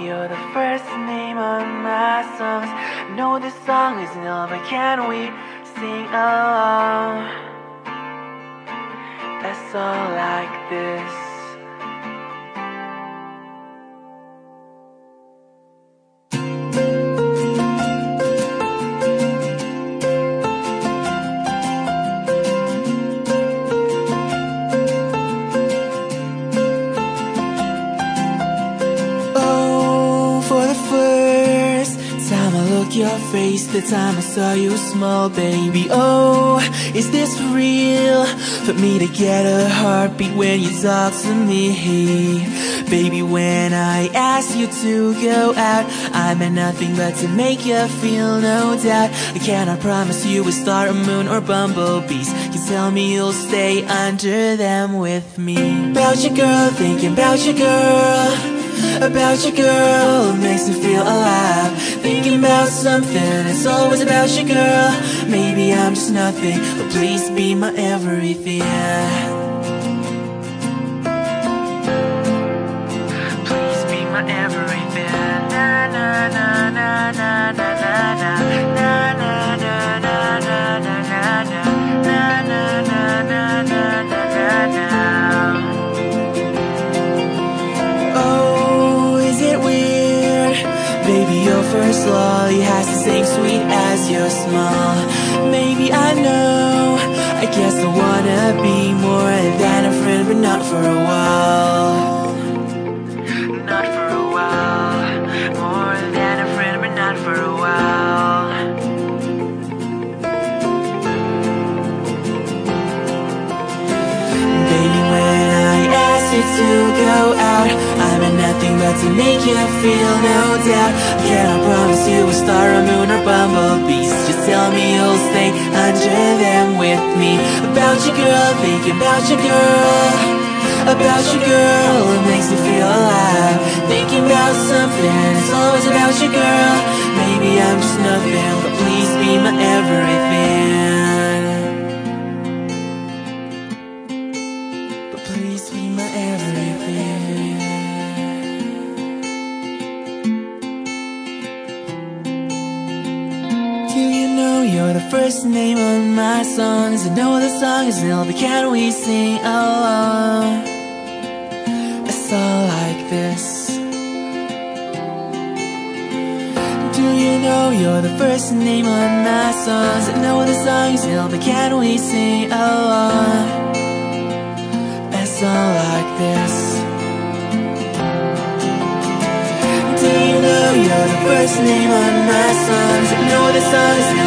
you're the first name on my songs. I know this song is ill, but can we sing along? That's all like this. Your face, the time I saw you smile, baby. Oh, is this for real? For me to get a heartbeat when you talk to me. Baby, when I ask you to go out, I meant nothing but to make you feel no doubt. I cannot promise you a star, a moon, or bumblebees. You tell me you'll stay under them with me. About your girl, thinking about your girl. About your girl makes me feel alive. Thinking about something, it's always about your girl. Maybe I'm just nothing, but please be my everything. Love has the same sweet as your smile. Maybe I know. I guess I wanna be more than a friend, but not for a while. Not for a while. More than a friend, but not for a while. Baby, when I ask you to go out, I meant nothing but to make you feel no doubt. Can I you a star, a moon, or bumblebees? Just tell me you'll stay under them with me. About your girl, thinking about your girl. About your girl, it makes me feel alive. Thinking about something, it's always about your girl. Maybe I'm just nothing, but please be my everything. But please be my everything. Do you know you're the first name on my songs? I know the song is ill, but can we sing along? A song like this. Do you know you're the first name on my songs? I know the song is ill, but can we sing along? A song like this. You're the first name on my songs? I know the song